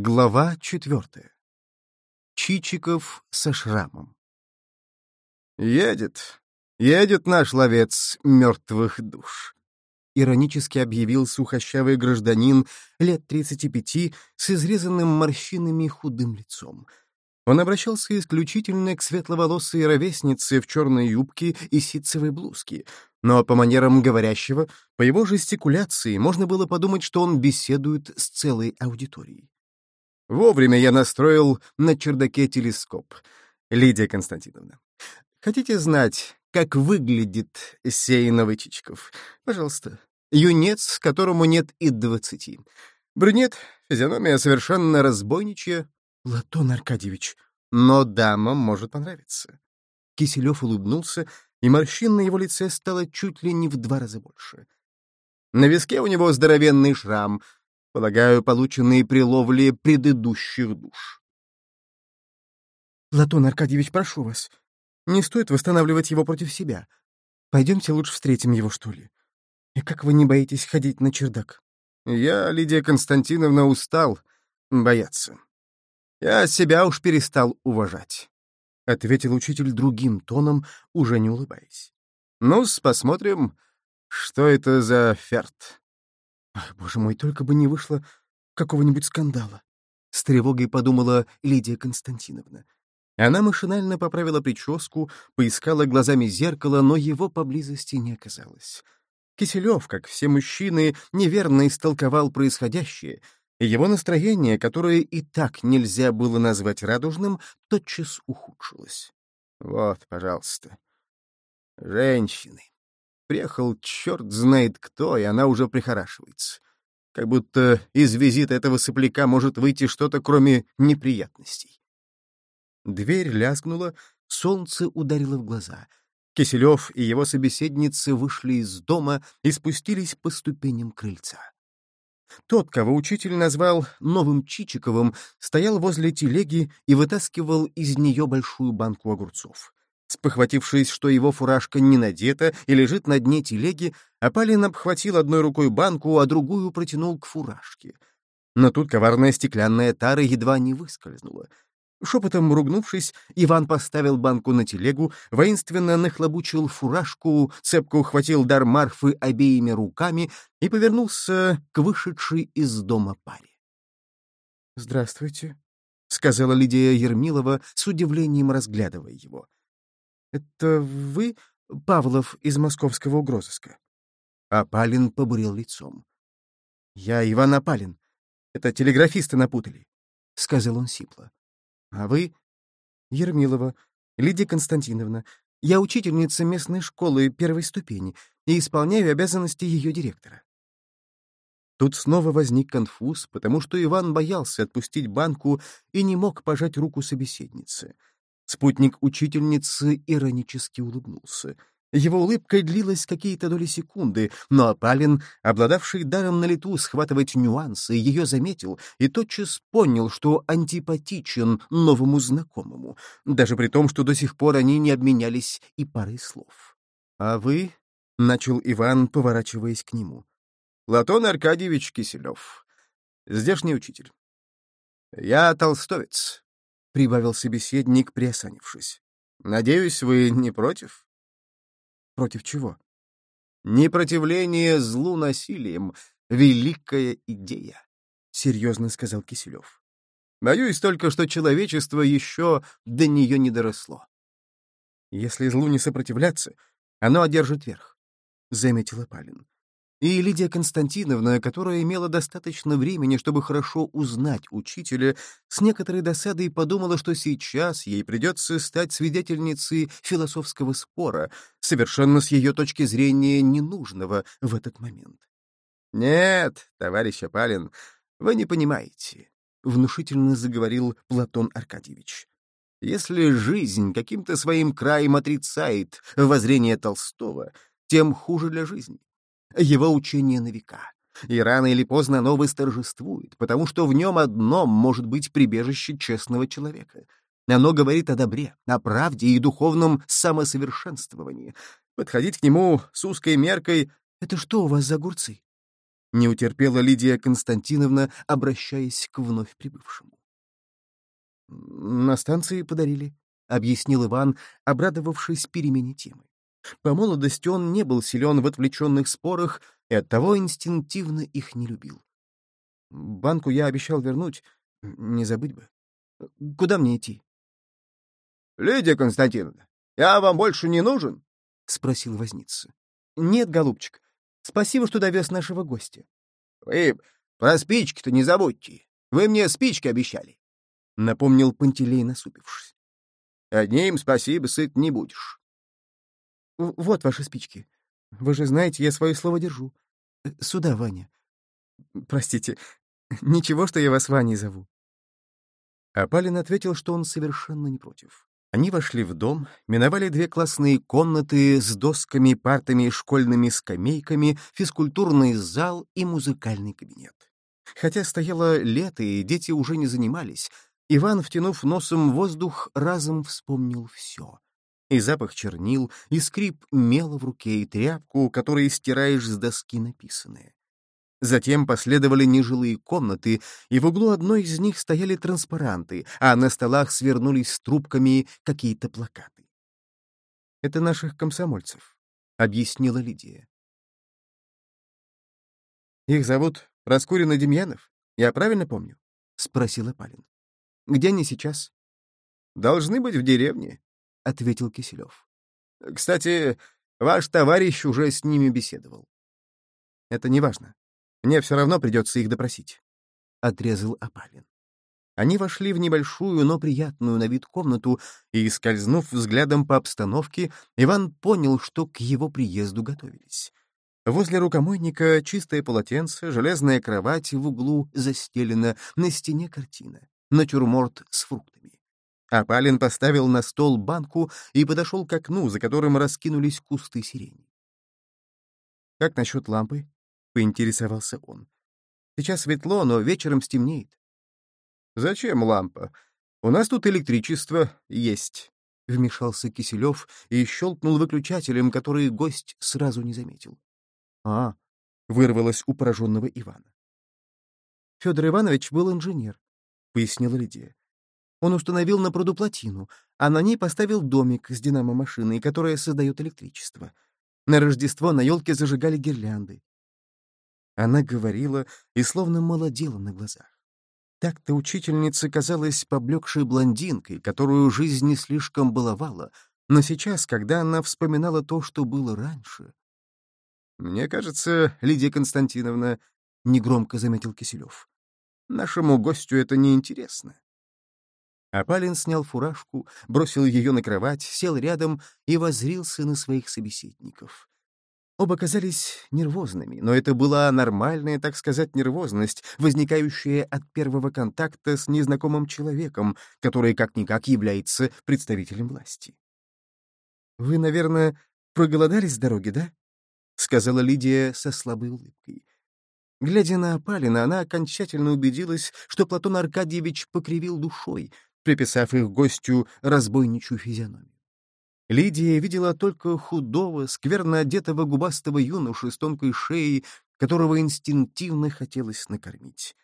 Глава четвертая. Чичиков со шрамом. «Едет, едет наш ловец мертвых душ», — иронически объявил сухощавый гражданин лет тридцати пяти с изрезанным морщинами худым лицом. Он обращался исключительно к светловолосой ровеснице в черной юбке и ситцевой блузке, но по манерам говорящего, по его жестикуляции можно было подумать, что он беседует с целой аудиторией. Вовремя я настроил на чердаке телескоп. Лидия Константиновна, хотите знать, как выглядит сей Новычичков? Пожалуйста. Юнец, которому нет и двадцати. Брюнет, физиономия совершенно разбойничья. Латон Аркадьевич. Но дамам может понравиться. Киселев улыбнулся, и морщин на его лице стало чуть ли не в два раза больше. На виске у него здоровенный шрам — полагаю, полученные при ловле предыдущих душ. Платон Аркадьевич, прошу вас, не стоит восстанавливать его против себя. Пойдемте лучше встретим его, что ли. И как вы не боитесь ходить на чердак? Я, Лидия Константиновна, устал бояться. Я себя уж перестал уважать, — ответил учитель другим тоном, уже не улыбаясь. ну посмотрим, что это за ферт. Ах, боже мой, только бы не вышло какого-нибудь скандала. С тревогой подумала Лидия Константиновна. Она машинально поправила прическу, поискала глазами зеркало, но его поблизости не оказалось. Киселев, как все мужчины, неверно истолковал происходящее, и его настроение, которое и так нельзя было назвать радужным, тотчас ухудшилось. Вот, пожалуйста. Женщины. Приехал черт знает кто, и она уже прихорашивается. Как будто из визита этого сопляка может выйти что-то, кроме неприятностей. Дверь лязгнула, солнце ударило в глаза. Киселев и его собеседницы вышли из дома и спустились по ступеням крыльца. Тот, кого учитель назвал новым Чичиковым, стоял возле телеги и вытаскивал из нее большую банку огурцов. Спохватившись, что его фуражка не надета и лежит на дне телеги, Апалин обхватил одной рукой банку, а другую протянул к фуражке. Но тут коварная стеклянная тара едва не выскользнула. Шепотом ругнувшись, Иван поставил банку на телегу, воинственно нахлобучил фуражку, цепко ухватил дар Марфы обеими руками и повернулся к вышедшей из дома паре. «Здравствуйте», — сказала Лидия Ермилова, с удивлением разглядывая его. «Это вы, Павлов, из московского угрозыска?» Апалин побурел лицом. «Я Иван Апалин. Это телеграфисты напутали», — сказал он сипло. «А вы?» «Ермилова, Лидия Константиновна. Я учительница местной школы первой ступени и исполняю обязанности ее директора». Тут снова возник конфуз, потому что Иван боялся отпустить банку и не мог пожать руку собеседницы. Спутник учительницы иронически улыбнулся. Его улыбка длилась какие-то доли секунды, но Апалин, обладавший даром на лету схватывать нюансы, ее заметил и тотчас понял, что антипатичен новому знакомому, даже при том, что до сих пор они не обменялись и парой слов. «А вы?» — начал Иван, поворачиваясь к нему. «Платон Аркадьевич Киселев, здешний учитель. Я толстовец, — прибавил собеседник, приосанившись. «Надеюсь, вы не против?» «Против чего?» «Непротивление злу насилием — великая идея», — серьезно сказал Киселев. «Боюсь только, что человечество еще до нее не доросло». «Если злу не сопротивляться, оно одержит верх», — заметила Палин. И Лидия Константиновна, которая имела достаточно времени, чтобы хорошо узнать учителя, с некоторой досадой подумала, что сейчас ей придется стать свидетельницей философского спора, совершенно с ее точки зрения ненужного в этот момент. «Нет, товарищ Апалин, вы не понимаете», — внушительно заговорил Платон Аркадьевич. «Если жизнь каким-то своим краем отрицает воззрение Толстого, тем хуже для жизни его учение на века. И рано или поздно оно восторжествует, потому что в нем одном может быть прибежище честного человека. Оно говорит о добре, о правде и духовном самосовершенствовании. Подходить к нему с узкой меркой — это что у вас за огурцы? Не утерпела Лидия Константиновна, обращаясь к вновь прибывшему. «На станции подарили», — объяснил Иван, обрадовавшись перемене темы. По молодости он не был силен в отвлеченных спорах и оттого инстинктивно их не любил. Банку я обещал вернуть, не забыть бы. Куда мне идти? — Лидия Константиновна, я вам больше не нужен? — спросил возница. — Нет, голубчик, спасибо, что довез нашего гостя. — Вы про спички-то не забудьте. Вы мне спички обещали. — напомнил Пантелей, насупившись. — Одним спасибо сыт не будешь. — Вот ваши спички. Вы же знаете, я свое слово держу. Э, сюда, Ваня. Простите, ничего, что я вас Ваней зову. Апалин ответил, что он совершенно не против. Они вошли в дом, миновали две классные комнаты с досками, партами и школьными скамейками, физкультурный зал и музыкальный кабинет. Хотя стояло лето, и дети уже не занимались, Иван, втянув носом воздух, разом вспомнил все. И запах чернил, и скрип мела в руке, и тряпку, которой стираешь с доски написанное. Затем последовали нежилые комнаты, и в углу одной из них стояли транспаранты, а на столах свернулись с трубками какие-то плакаты. «Это наших комсомольцев», — объяснила Лидия. «Их зовут Раскурин и Демьянов? Я правильно помню?» — спросила Палин. «Где они сейчас?» «Должны быть в деревне», — ответил Киселев. «Кстати, ваш товарищ уже с ними беседовал». «Это не важно. Мне все равно придется их допросить», — отрезал Апалин. Они вошли в небольшую, но приятную на вид комнату, и, скользнув взглядом по обстановке, Иван понял, что к его приезду готовились. Возле рукомойника чистое полотенце, железная кровать в углу застелена, на стене картина, натюрморт с фруктами. Апалин поставил на стол банку и подошел к окну, за которым раскинулись кусты сирени. «Как насчет лампы?» — поинтересовался он. «Сейчас светло, но вечером стемнеет». «Зачем лампа? У нас тут электричество есть», — вмешался Киселев и щелкнул выключателем, который гость сразу не заметил. «А», — вырвалось у пораженного Ивана. Федор Иванович был инженер, — пояснила Лидия. Он установил на пруду плотину, а на ней поставил домик с динамо-машиной, которая создает электричество. На Рождество на елке зажигали гирлянды. Она говорила и словно молодела на глазах. Так-то учительница казалась поблекшей блондинкой, которую жизнь не слишком баловала, но сейчас, когда она вспоминала то, что было раньше... «Мне кажется, Лидия Константиновна», — негромко заметил Киселев, — «нашему гостю это неинтересно». Апалин снял фуражку, бросил ее на кровать, сел рядом и возрился на своих собеседников. Оба казались нервозными, но это была нормальная, так сказать, нервозность, возникающая от первого контакта с незнакомым человеком, который как-никак является представителем власти. «Вы, наверное, проголодались с дороги, да?» — сказала Лидия со слабой улыбкой. Глядя на Апалина, она окончательно убедилась, что Платон Аркадьевич покривил душой, приписав их гостю разбойничью физиономию. Лидия видела только худого, скверно одетого губастого юношу с тонкой шеей, которого инстинктивно хотелось накормить.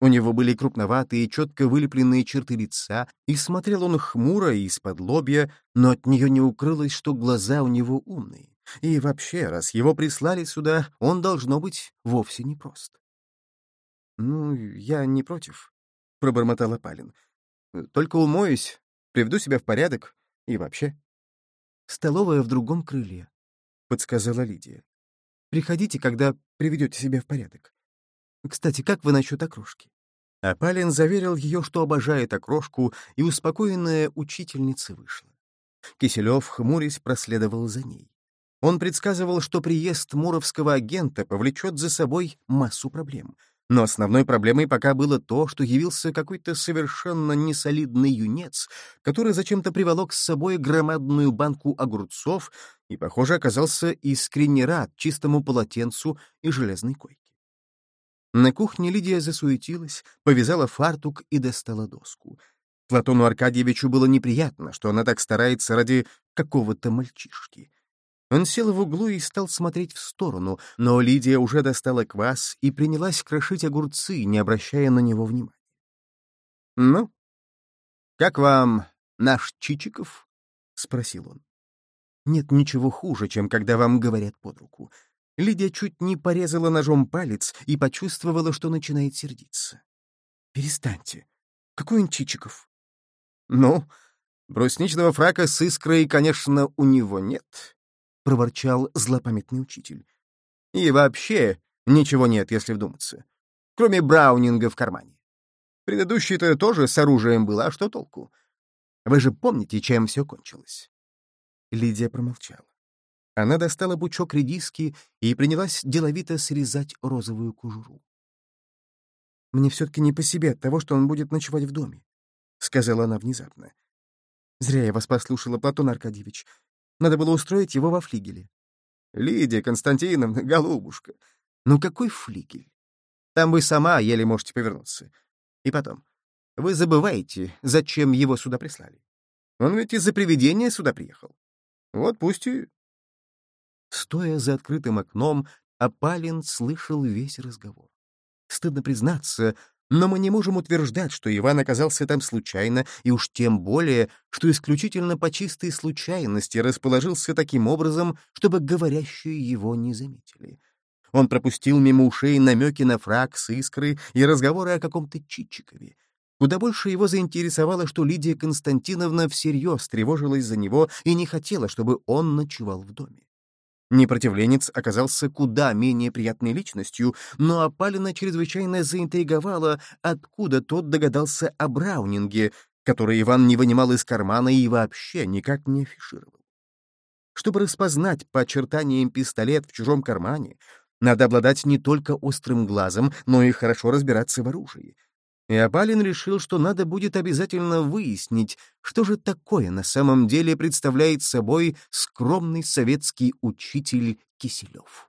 У него были крупноватые, четко вылепленные черты лица, и смотрел он хмуро и из-под лобья, но от нее не укрылось, что глаза у него умные. И вообще, раз его прислали сюда, он, должно быть, вовсе не прост. «Ну, я не против», — пробормотал Апалин. «Только умоюсь, приведу себя в порядок и вообще». «Столовая в другом крыле», — подсказала Лидия. «Приходите, когда приведете себя в порядок. Кстати, как вы насчет окрошки?» Апалин заверил ее, что обожает окрошку, и успокоенная учительница вышла. Киселев, хмурясь, проследовал за ней. Он предсказывал, что приезд муровского агента повлечет за собой массу проблем — но основной проблемой пока было то, что явился какой-то совершенно несолидный юнец, который зачем-то приволок с собой громадную банку огурцов и, похоже, оказался искренне рад чистому полотенцу и железной койке. На кухне Лидия засуетилась, повязала фартук и достала доску. Платону Аркадьевичу было неприятно, что она так старается ради какого-то мальчишки. Он сел в углу и стал смотреть в сторону, но Лидия уже достала квас и принялась крошить огурцы, не обращая на него внимания. «Ну, как вам наш Чичиков?» — спросил он. «Нет ничего хуже, чем когда вам говорят под руку. Лидия чуть не порезала ножом палец и почувствовала, что начинает сердиться. «Перестаньте. Какой он Чичиков?» «Ну, брусничного фрака с искрой, конечно, у него нет», — проворчал злопамятный учитель. «И вообще ничего нет, если вдуматься. Кроме браунинга в кармане. Предыдущий-то тоже с оружием был, а что толку? Вы же помните, чем все кончилось?» Лидия промолчала. Она достала бучок редиски и принялась деловито срезать розовую кожуру. «Мне все-таки не по себе от того, что он будет ночевать в доме», — сказала она внезапно. «Зря я вас послушала, Платон Аркадьевич. Надо было устроить его во флигеле». «Лидия Константиновна, голубушка, ну какой флигель? Там вы сама еле можете повернуться. И потом, вы забываете, зачем его сюда прислали. Он ведь из-за привидения сюда приехал. Вот пусть и Стоя за открытым окном, Апалин слышал весь разговор. Стыдно признаться, но мы не можем утверждать, что Иван оказался там случайно, и уж тем более, что исключительно по чистой случайности расположился таким образом, чтобы говорящие его не заметили. Он пропустил мимо ушей намеки на фраг с искры и разговоры о каком-то Чичикове. Куда больше его заинтересовало, что Лидия Константиновна всерьез тревожилась за него и не хотела, чтобы он ночевал в доме. Непротивленец оказался куда менее приятной личностью, но Апалина чрезвычайно заинтриговала, откуда тот догадался о Браунинге, который Иван не вынимал из кармана и вообще никак не афишировал. Чтобы распознать по очертаниям пистолет в чужом кармане, надо обладать не только острым глазом, но и хорошо разбираться в оружии. И Абалин решил, что надо будет обязательно выяснить, что же такое на самом деле представляет собой скромный советский учитель Киселев.